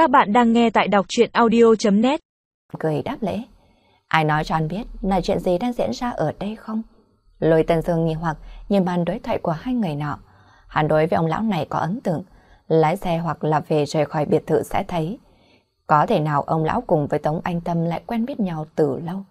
Các bạn đang nghe tại đọc chuyện audio.net Cười đáp lễ. Ai nói cho anh biết là chuyện gì đang diễn ra ở đây không? Lôi Tân Dương nghi hoặc nhìn bàn đối thoại của hai người nọ. Hắn đối với ông lão này có ấn tượng. Lái xe hoặc là về rời khỏi biệt thự sẽ thấy. Có thể nào ông lão cùng với Tống Anh Tâm lại quen biết nhau từ lâu?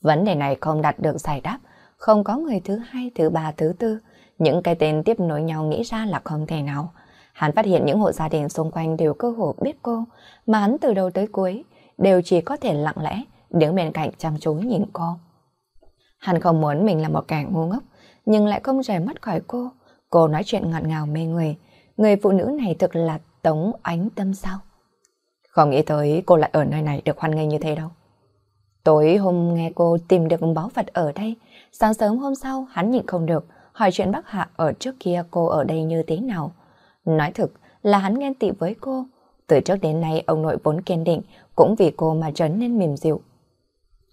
Vấn đề này không đạt được giải đáp. Không có người thứ hai, thứ ba, thứ tư. Những cái tên tiếp nối nhau nghĩ ra là không thể nào. Hắn phát hiện những hộ gia đình xung quanh đều cơ hồ biết cô, mà hắn từ đầu tới cuối đều chỉ có thể lặng lẽ đứng bên cạnh chăm chú nhìn cô. Hắn không muốn mình là một kẻ ngu ngốc, nhưng lại không rời mắt khỏi cô. Cô nói chuyện ngọt ngào mê người. Người phụ nữ này thực là Tống Ánh Tâm sao? Không nghĩ tới cô lại ở nơi này được hoan nghênh như thế đâu. Tối hôm nghe cô tìm được báu vật ở đây, sáng sớm hôm sau hắn nhịn không được, hỏi chuyện bác Hạ ở trước kia cô ở đây như thế nào. Nói thực là hắn ghen tị với cô. Từ trước đến nay ông nội vốn kiên định cũng vì cô mà trở nên mềm dịu.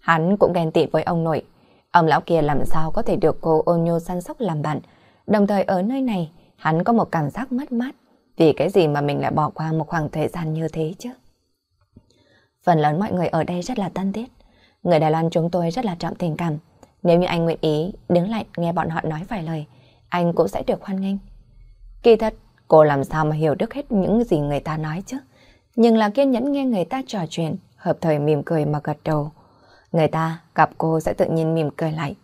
Hắn cũng ghen tị với ông nội. Ông lão kia làm sao có thể được cô ôn nhô săn sóc làm bạn. Đồng thời ở nơi này hắn có một cảm giác mất mát. Vì cái gì mà mình lại bỏ qua một khoảng thời gian như thế chứ? Phần lớn mọi người ở đây rất là tân thiết. Người Đài Loan chúng tôi rất là trọng tình cảm. Nếu như anh nguyện ý đứng lại nghe bọn họ nói vài lời, anh cũng sẽ được hoan nghênh. Kỳ thật, Cô làm sao mà hiểu được hết những gì người ta nói chứ? Nhưng là kiên nhẫn nghe người ta trò chuyện, hợp thời mỉm cười mà gật đầu. Người ta gặp cô sẽ tự nhiên mỉm cười lại.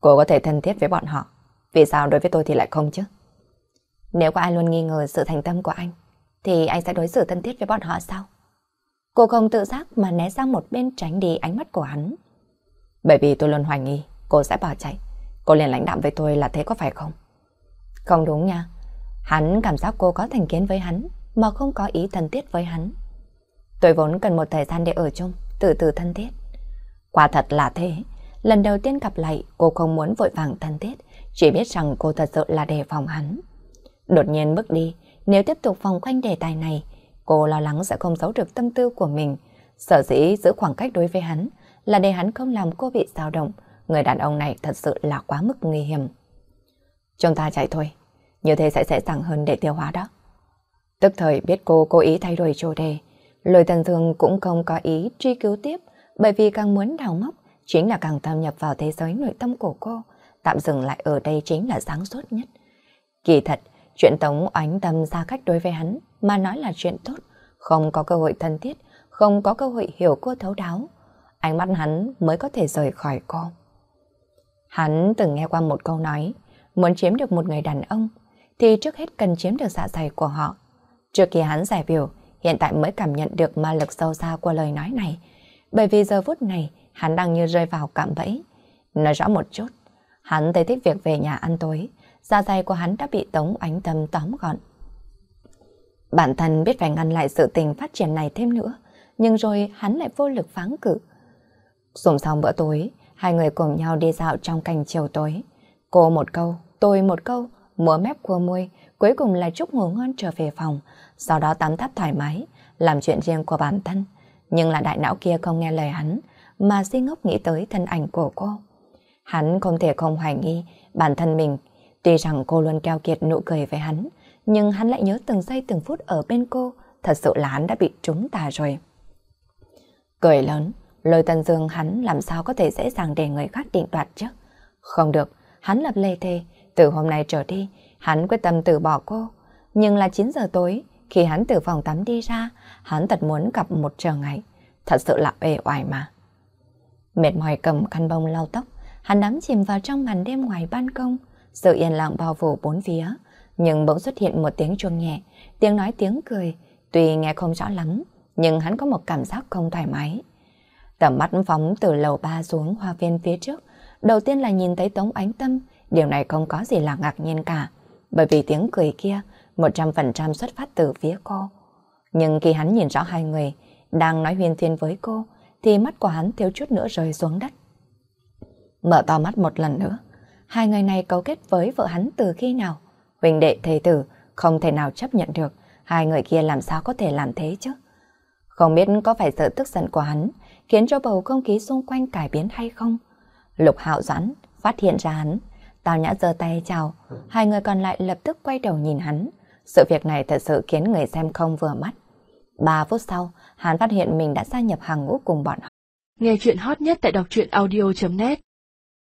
Cô có thể thân thiết với bọn họ, vì sao đối với tôi thì lại không chứ? Nếu có ai luôn nghi ngờ sự thành tâm của anh, thì anh sẽ đối xử thân thiết với bọn họ sao? Cô không tự giác mà né sang một bên tránh đi ánh mắt của hắn. Bởi vì tôi luôn hoài nghi, cô sẽ bỏ chạy. Cô liền lãnh đạm với tôi là thế có phải không? Không đúng nha. Hắn cảm giác cô có thành kiến với hắn, mà không có ý thân thiết với hắn. Tôi vốn cần một thời gian để ở chung, từ từ thân thiết. Quả thật là thế. Lần đầu tiên gặp lại, cô không muốn vội vàng thân thiết, chỉ biết rằng cô thật sự là đề phòng hắn. Đột nhiên bước đi, nếu tiếp tục vòng quanh đề tài này, cô lo lắng sẽ không giấu được tâm tư của mình. Sở dĩ giữ khoảng cách đối với hắn là để hắn không làm cô bị dao động. Người đàn ông này thật sự là quá mức nguy hiểm. Chúng ta chạy thôi. Như thế sẽ dễ dàng hơn để tiêu hóa đó. Tức thời biết cô cố ý thay đổi chủ đề, lôi tần Dương cũng không có ý truy cứu tiếp, bởi vì càng muốn đào móc, chính là càng thâm nhập vào thế giới nội tâm của cô. Tạm dừng lại ở đây chính là sáng suốt nhất. Kỳ thật, chuyện Tống oánh tâm ra cách đối với hắn mà nói là chuyện tốt, không có cơ hội thân thiết, không có cơ hội hiểu cô thấu đáo. Ánh mắt hắn mới có thể rời khỏi cô. Hắn từng nghe qua một câu nói, muốn chiếm được một người đàn ông thì trước hết cần chiếm được dạ dày của họ. Trước kia hắn giải biểu, hiện tại mới cảm nhận được ma lực sâu xa của lời nói này. Bởi vì giờ phút này, hắn đang như rơi vào cạm bẫy. Nói rõ một chút, hắn thấy thích việc về nhà ăn tối, dạ dày của hắn đã bị Tống Ánh Tâm tóm gọn. Bản thân biết phải ngăn lại sự tình phát triển này thêm nữa, nhưng rồi hắn lại vô lực pháng cự. Dùng xong bữa tối, hai người cùng nhau đi dạo trong cảnh chiều tối. Cô một câu, tôi một câu, múa mép khua môi, cuối cùng là chúc ngủ ngon trở về phòng, sau đó tắm tắp thoải mái, làm chuyện riêng của bản thân. Nhưng là đại não kia không nghe lời hắn, mà si ngốc nghĩ tới thân ảnh của cô. Hắn không thể không hoài nghi bản thân mình, tuy rằng cô luôn keo kiệt nụ cười với hắn, nhưng hắn lại nhớ từng giây từng phút ở bên cô, thật sự là hắn đã bị trúng tà rồi. Cười lớn, lôi tần dương hắn làm sao có thể dễ dàng để người khác định đoạt chứ? Không được, hắn lập lê thề, từ hôm nay trở đi, hắn quyết tâm từ bỏ cô. Nhưng là 9 giờ tối, khi hắn từ phòng tắm đi ra, hắn thật muốn gặp một trở ngày. Thật sự là ê oải mà. Mệt mỏi cầm khăn bông lau tóc, hắn đắm chìm vào trong màn đêm ngoài ban công. Sự yên lặng bao phủ bốn phía. Nhưng bỗng xuất hiện một tiếng chuông nhẹ, tiếng nói tiếng cười. Tuy nghe không rõ lắm, nhưng hắn có một cảm giác không thoải mái. Tầm mắt phóng từ lầu ba xuống hoa viên phía trước. Đầu tiên là nhìn thấy Tống Ánh Tâm, Điều này không có gì là ngạc nhiên cả, bởi vì tiếng cười kia 100% xuất phát từ phía cô. Nhưng khi hắn nhìn rõ hai người đang nói huyên thiên với cô, thì mắt của hắn thiếu chút nữa rơi xuống đất. Mở to mắt một lần nữa, hai người này cấu kết với vợ hắn từ khi nào? Huỳnh đệ thầy tử không thể nào chấp nhận được, hai người kia làm sao có thể làm thế chứ? Không biết có phải sự tức giận của hắn khiến cho bầu không khí xung quanh cải biến hay không? Lục hạo doãn phát hiện ra hắn Tào Nhã giơ tay chào, hai người còn lại lập tức quay đầu nhìn hắn. Sự việc này thật sự khiến người xem không vừa mắt. Ba phút sau, hắn phát hiện mình đã gia nhập hàng ngũ cùng bọn họ. Nghe chuyện hot nhất tại đọc truyện audio.net